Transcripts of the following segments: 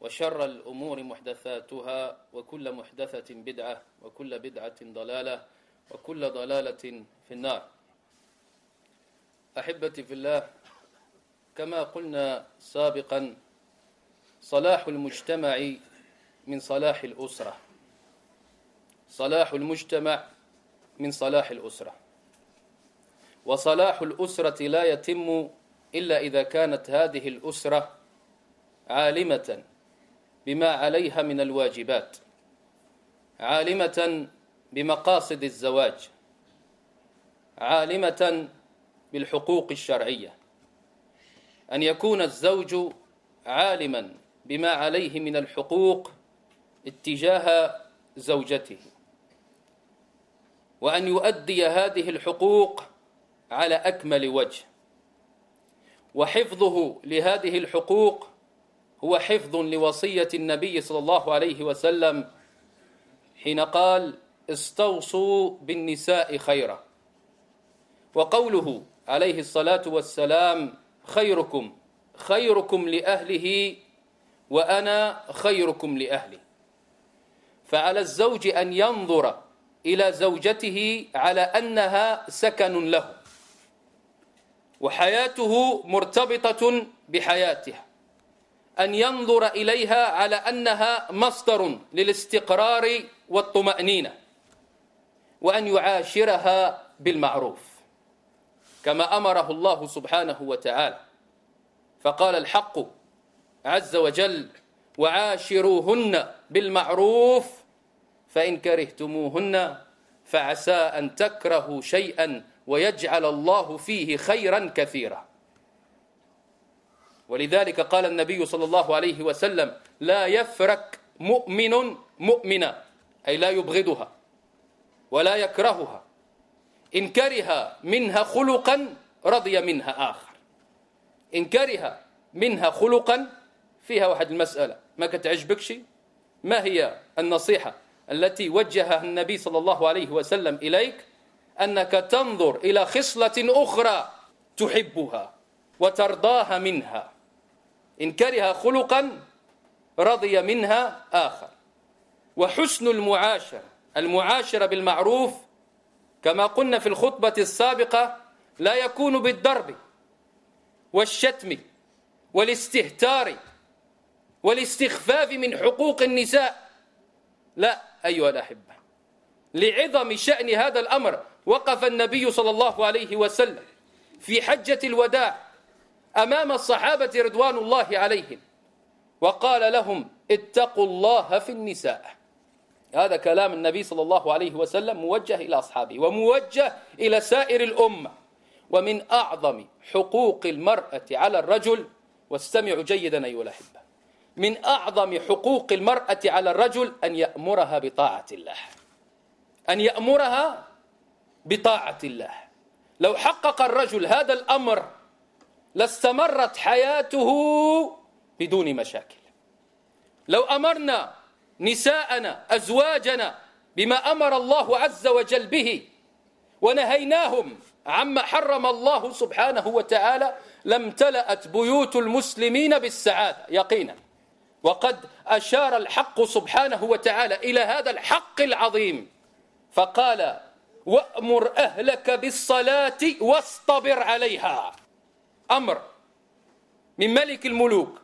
وشر الأمور محدثاتها وكل محدثة بدعة وكل بدعة ضلالة وكل ضلالة في النار. أحبتي في الله كما قلنا سابقا صلاح المجتمع من صلاح الأسرة. صلاح المجتمع من صلاح الأسرة. وصلاح الأسرة لا يتم إلا إذا كانت هذه الأسرة عالمة. بما عليها من الواجبات. عالمة بمقاصد الزواج. عالمة بالحقوق الشرعية. أن يكون الزوج عالما بما عليه من الحقوق اتجاه زوجته. وأن يؤدي هذه الحقوق على أكمل وجه. وحفظه لهذه الحقوق هو حفظ لوصية النبي صلى الله عليه وسلم حين قال استوصوا بالنساء خيرا. وقوله عليه الصلاة والسلام خيركم خيركم لأهله وأنا خيركم لأهلي. فعلى الزوج أن ينظر إلى زوجته على أنها سكن له وحياته مرتبطة بحياتها. أن ينظر إليها على أنها مصدر للاستقرار والطمأنينة وأن يعاشرها بالمعروف كما أمره الله سبحانه وتعالى. فقال الحق عز وجل وعاشروهن بالمعروف فإن كرهتموهن فعسى أن تكرهوا شيئا ويجعل الله فيه خيرا كثيرا. ولذلك قال النبي صلى الله عليه وسلم لا يفرك مؤمن مؤمنا. أي لا يبغضها ولا يكرهها. إن كره منها خلقا رضي منها آخر. إن كره منها خلقا فيها واحد المسألة. ما كتعجبكش ما هي النصيحة التي وجهها النبي صلى الله عليه وسلم إليك؟ أنك تنظر إلى خصلة أخرى تحبها وترضاها منها. إن كره خلقا رضي منها آخر. وحسن المعاشرة المعاشرة بالمعروف كما قلنا في الخطبة السابقة لا يكون بالضرب والشتم والاستهتار والاستخفاف من حقوق النساء. لا أيها الأحبة لعظم شأن هذا الأمر وقف النبي صلى الله عليه وسلم في حجة الوداع أمام الصحابة رضوان الله عليهم. وقال لهم اتقوا الله في النساء. هذا كلام النبي صلى الله عليه وسلم موجه إلى أصحابه وموجه إلى سائر الأمة. ومن أعظم حقوق المرأة على الرجل واستمعوا جيدا أيها الأحبة. من أعظم حقوق المرأة على الرجل أن يأمرها بطاعة الله. أن يأمرها بطاعة الله. لو حقق الرجل هذا الأمر لاستمرت حياته بدون مشاكل. لو أمرنا نساءنا أزواجنا بما أمر الله عز وجل به ونهيناهم عما حرم الله سبحانه وتعالى لامتلأت بيوت المسلمين بالسعادة يقينا. وقد أشار الحق سبحانه وتعالى إلى هذا الحق العظيم فقال وأمر أهلك بالصلاة واصطبر عليها. أمر من ملك الملوك.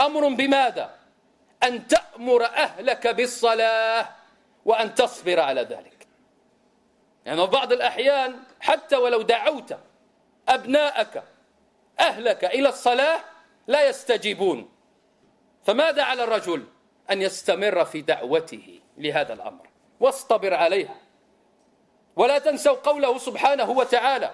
أمر بماذا؟ أن تأمر أهلك بالصلاة وأن تصبر على ذلك. يعني بعض الأحيان حتى ولو دعوت أبناءك أهلك إلى الصلاة لا يستجيبون. فماذا على الرجل أن يستمر في دعوته لهذا الأمر؟ واصطبر عليها. ولا تنسوا قوله سبحانه وتعالى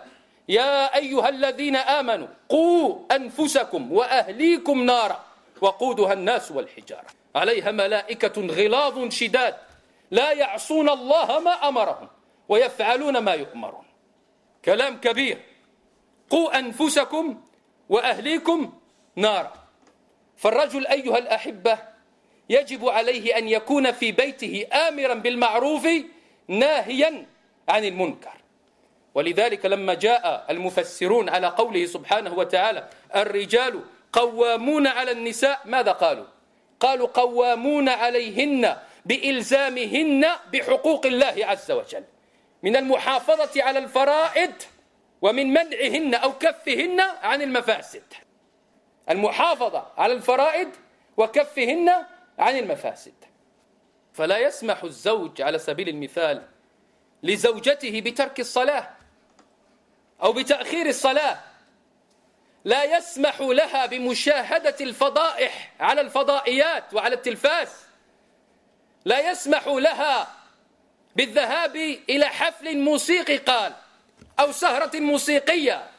يا أيها الذين آمنوا قوا أنفسكم وأهليكم نارا وقودها الناس والحجارة. عليها ملائكة غلاظ شداد. لا يعصون الله ما أمرهم ويفعلون ما يؤمرون. كلام كبير. قوا أنفسكم وأهليكم نارا. فالرجل أيها الأحبة يجب عليه أن يكون في بيته آمرا بالمعروف ناهيا عن المنكر. ولذلك لما جاء المفسرون على قوله سبحانه وتعالى الرجال قوامون على النساء ماذا قالوا؟ قالوا قوامون عليهن بإلزامهن بحقوق الله عز وجل من المحافظة على الفرائض ومن منعهن أو كفهن عن المفاسد. المحافظة على الفرائض وكفهن عن المفاسد. فلا يسمح الزوج على سبيل المثال لزوجته بترك الصلاة أو بتأخير الصلاة. لا يسمح لها بمشاهدة الفضائح على الفضائيات وعلى التلفاز. لا يسمح لها بالذهاب إلى حفل موسيقي قال أو سهرة موسيقية.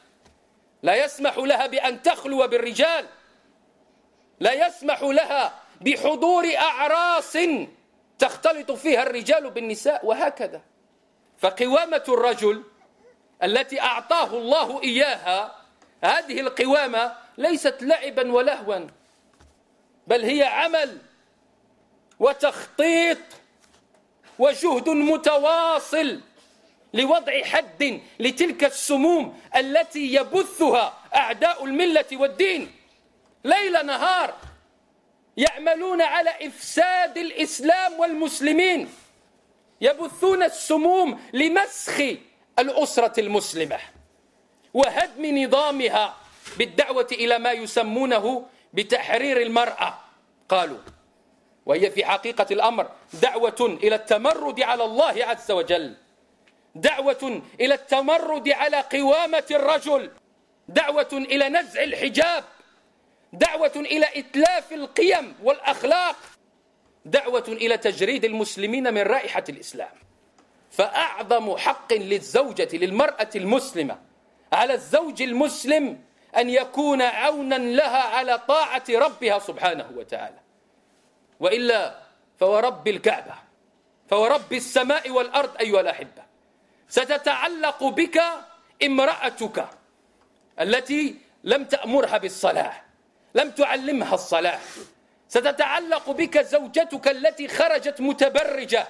لا يسمح لها بأن تخلو بالرجال. لا يسمح لها بحضور أعراس تختلط فيها الرجال بالنساء وهكذا. فقوامة الرجل التي أعطاه الله إياها هذه القوامة ليست لعبا ولهوا بل هي عمل وتخطيط وجهد متواصل لوضع حد لتلك السموم التي يبثها أعداء الملة والدين. ليل نهار يعملون على إفساد الإسلام والمسلمين يبثون السموم لمسخ الأسرة المسلمة وهدم نظامها بالدعوة إلى ما يسمونه بتحرير المرأة. قالوا وهي في حقيقة الأمر دعوة إلى التمرد على الله عز وجل دعوة إلى التمرد على قوامة الرجل دعوة إلى نزع الحجاب دعوة إلى إتلاف القيم والأخلاق دعوة إلى تجريد المسلمين من رائحة الإسلام. فأعظم حق للزوجة للمرأة المسلمة على الزوج المسلم أن يكون عونا لها على طاعة ربها سبحانه وتعالى. وإلا فورب الكعبة فورب السماء والأرض أيها الأحبة. ستتعلق بك امرأتك التي لم تأمرها بالصلاة لم تعلمها الصلاة. ستتعلق بك زوجتك التي خرجت متبرجة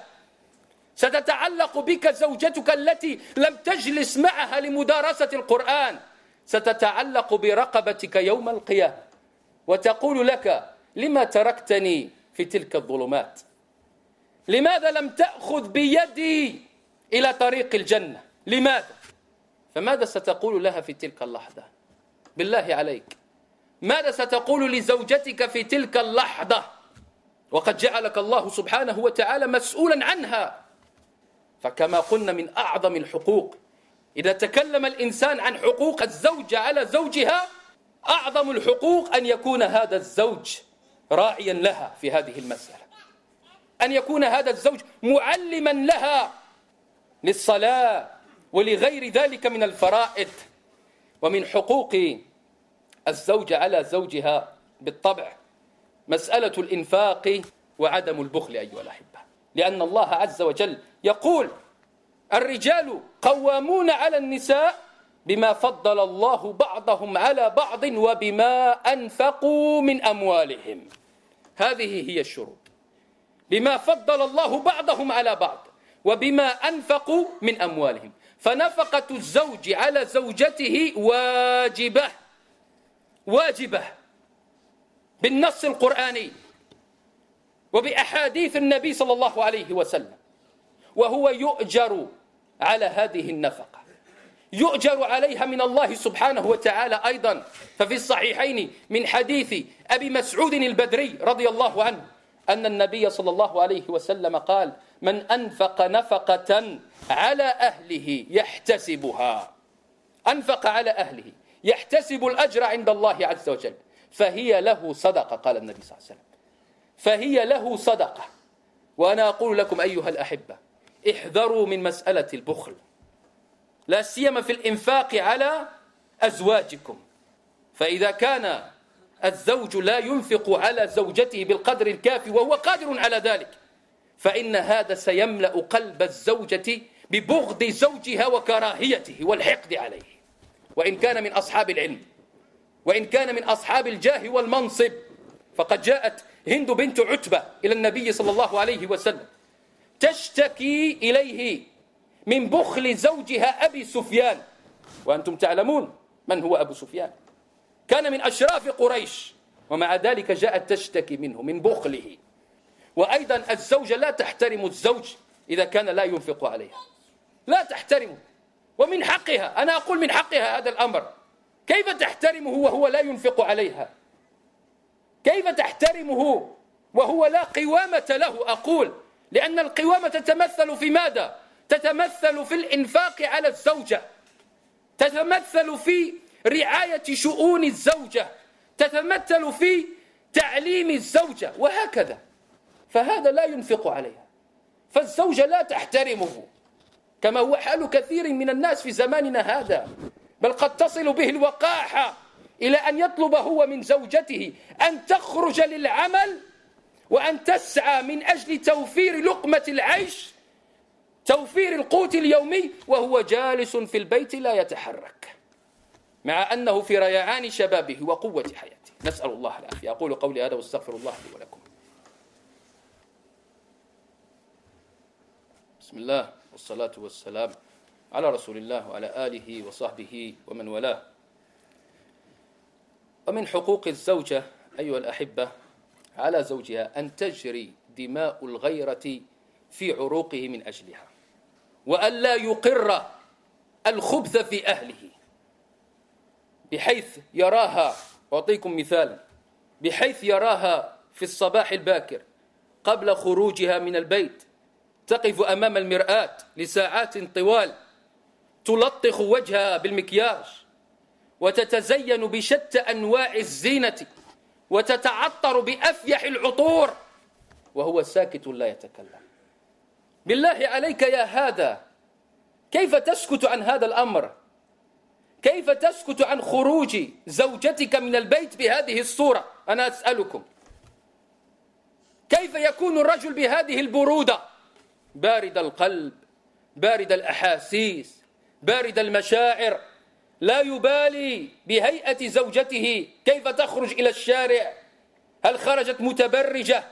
ستتعلق بك زوجتك التي لم تجلس معها لمدارسة القرآن. ستتعلق برقبتك يوم القيامة. وتقول لك لما تركتني في تلك الظلمات؟ لماذا لم تأخذ بيدي إلى طريق الجنة؟ لماذا؟ فماذا ستقول لها في تلك اللحظة؟ بالله عليك. ماذا ستقول لزوجتك في تلك اللحظة؟ وقد جعلك الله سبحانه وتعالى مسؤولا عنها. فكما قلنا من أعظم الحقوق إذا تكلم الإنسان عن حقوق الزوجة على زوجها أعظم الحقوق أن يكون هذا الزوج راعيا لها في هذه المسألة. أن يكون هذا الزوج معلما لها للصلاة ولغير ذلك من الفرائض. ومن حقوق الزوجة على زوجها بالطبع مسألة الإنفاق وعدم البخل أيها الأحبة. لأن الله عز وجل يقول الرجال قوامون على النساء بما فضل الله بعضهم على بعض وبما أنفقوا من أموالهم. هذه هي الشروط. بما فضل الله بعضهم على بعض وبما أنفقوا من أموالهم. فنفقة الزوج على زوجته واجبة واجبة بالنص القرآني وبأحاديث النبي صلى الله عليه وسلم. وهو يؤجر على هذه النفقة. يؤجر عليها من الله سبحانه وتعالى أيضا. ففي الصحيحين من حديث أبي مسعود البدري رضي الله عنه أن النبي صلى الله عليه وسلم قال من أنفق نفقة على أهله يحتسبها. أنفق على أهله يحتسب الأجر عند الله عز وجل. فهي له صدقة قال النبي صلى الله عليه وسلم. فهي له صدقة. وأنا أقول لكم أيها الأحبة احذروا من مسألة البخل. لا سيما في الإنفاق على أزواجكم. فإذا كان الزوج لا ينفق على زوجته بالقدر الكافي وهو قادر على ذلك فإن هذا سيملأ قلب الزوجة ببغض زوجها وكراهيته والحقد عليه. وإن كان من أصحاب العلم وإن كان من أصحاب الجاه والمنصب فقد جاءت هند بنت عتبة إلى النبي صلى الله عليه وسلم. تشتكي إليه من بخل زوجها أبي سفيان. وأنتم تعلمون من هو أبو سفيان. كان من أشراف قريش ومع ذلك جاءت تشتكي منه من بخله. وأيضا الزوجة لا تحترم الزوج إذا كان لا ينفق عليها. لا تحترمه ومن حقها أنا أقول من حقها هذا الأمر. كيف تحترمه وهو لا ينفق عليها؟ كيف تحترمه وهو لا قوامة له؟ أقول لأن القوامة تتمثل في ماذا؟ تتمثل في الإنفاق على الزوجة. تتمثل في رعاية شؤون الزوجة. تتمثل في تعليم الزوجة. وهكذا. فهذا لا ينفق عليها. فالزوجة لا تحترمه. كما هو حال كثير من الناس في زماننا هذا. بل قد تصل به الوقاحة إلى أن يطلب هو من زوجته أن تخرج للعمل وأن تسعى من أجل توفير لقمة العيش توفير القوت اليومي وهو جالس في البيت لا يتحرك مع أنه في ريعان شبابه وقوة حياته. نسأل الله العافية. أقول قولي هذا واستغفر الله لي ولكم. بسم الله والصلاة والسلام على رسول الله وعلى آله وصحبه ومن والاه. ومن حقوق الزوجة أيها الأحبة على زوجها أن تجري دماء الغيرة في عروقه من أجلها وأن لا يقر الخبث في أهله بحيث يراها أعطيكم مثالا بحيث يراها في الصباح الباكر قبل خروجها من البيت تقف أمام المرآة لساعات طوال تلطخ وجهها بالمكياج وتتزين بشتى أنواع الزينة. وتتعطر بأفيح العطور. وهو ساكت لا يتكلم. بالله عليك يا هذا كيف تسكت عن هذا الأمر؟ كيف تسكت عن خروج زوجتك من البيت بهذه الصورة؟ أنا أسألكم. كيف يكون الرجل بهذه البرودة؟ بارد القلب بارد الأحاسيس بارد المشاعر لا يبالي بهيئة زوجته. كيف تخرج إلى الشارع؟ هل خرجت متبرجة؟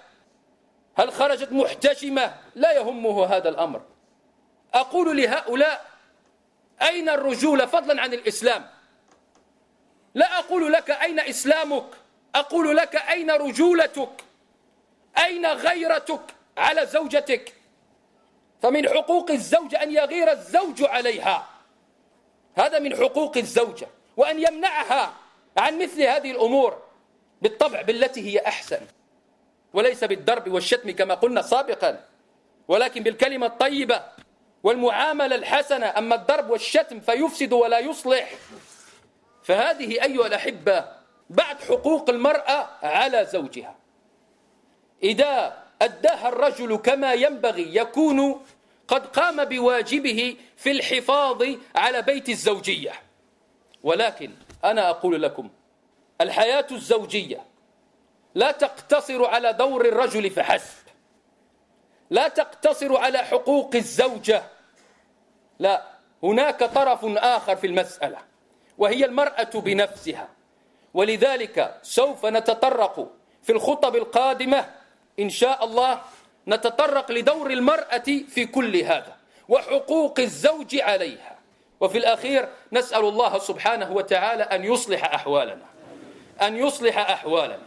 هل خرجت محتشمة؟ لا يهمه هذا الأمر. أقول لهؤلاء أين الرجولة فضلا عن الإسلام؟ لا أقول لك أين إسلامك. أقول لك أين رجولتك؟ أين غيرتك على زوجتك؟ فمن حقوق الزوجة أن يغير الزوج عليها. هذا من حقوق الزوجة وأن يمنعها عن مثل هذه الأمور بالطبع بالتي هي أحسن. وليس بالضرب والشتم كما قلنا سابقا ولكن بالكلمة الطيبة والمعاملة الحسنة. أما الضرب والشتم فيفسد ولا يصلح. فهذه أيها الأحبة بعد حقوق المرأة على زوجها. إذا أداها الرجل كما ينبغي يكون قد قام بواجبه في الحفاظ على بيت الزوجية. ولكن أنا أقول لكم الحياة الزوجية لا تقتصر على دور الرجل فحسب. لا تقتصر على حقوق الزوجة. لا هناك طرف آخر في المسألة وهي المرأة بنفسها. ولذلك سوف نتطرق في الخطب القادمة إن شاء الله نتطرق لدور المرأة في كل هذا وحقوق الزوج عليها. وفي الأخير نسأل الله سبحانه وتعالى أن يصلح أحوالنا أن يصلح أحوالنا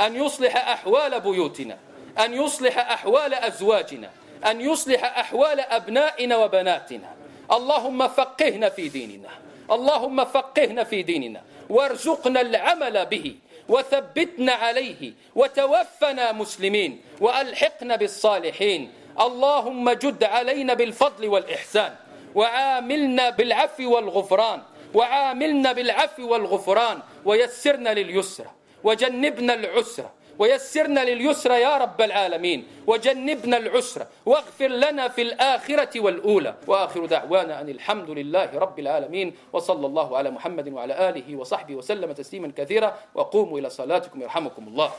أن يصلح أحوال بيوتنا أن يصلح أحوال أزواجنا أن يصلح أحوال أبنائنا وبناتنا. اللهم فقهنا في ديننا اللهم فقهنا في ديننا وارزقنا العمل به وثبتنا عليه وتوفنا مسلمين وألحقنا بالصالحين. اللهم جد علينا بالفضل والإحسان وعاملنا بالعفو والغفران وعاملنا بالعفو والغفران ويسرنا لليسر وجنبنا العسر ويسرنا لليسر يا رب العالمين وجنبنا العسر واغفر لنا في الآخرة والأولى. وآخر دعوانا أن الحمد لله رب العالمين وصلى الله على محمد وعلى آله وصحبه وسلم تسليما كثيرا وقوموا إلى صلاتكم يرحمكم الله.